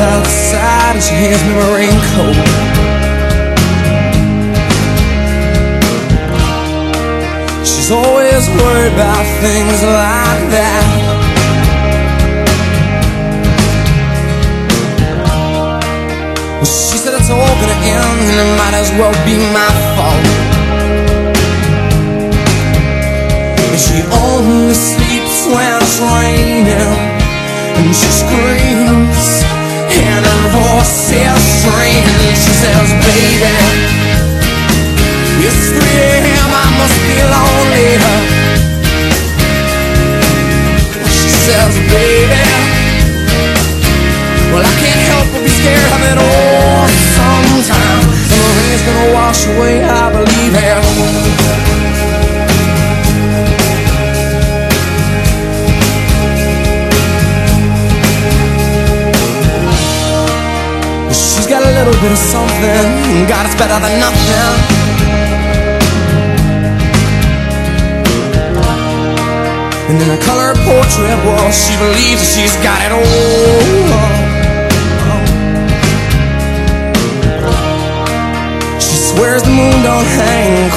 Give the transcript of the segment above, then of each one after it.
outside and she hands me my raincoat. She's always worried about things like that. Well, she said it's all gonna end and it might as well be my fault. Wash away, I believe it She's got a little bit of something. God, it's better than nothing. And in a color portrait, well, she believes that she's got it all.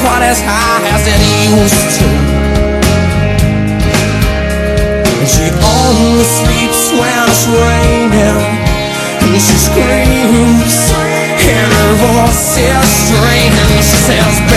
Quite as high as it used to. And she only sleeps when it's raining. And she screams And her voice is strange she says,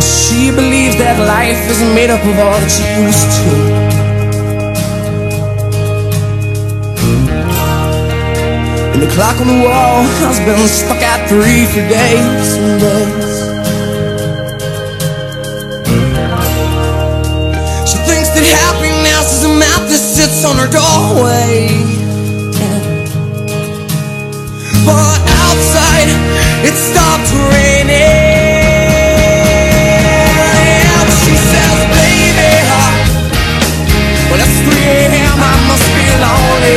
She believes that life is made up of all that she used to. And the clock on the wall has been stuck at three for days and days. She thinks that happiness is a map that sits on her doorway. But outside, it stopped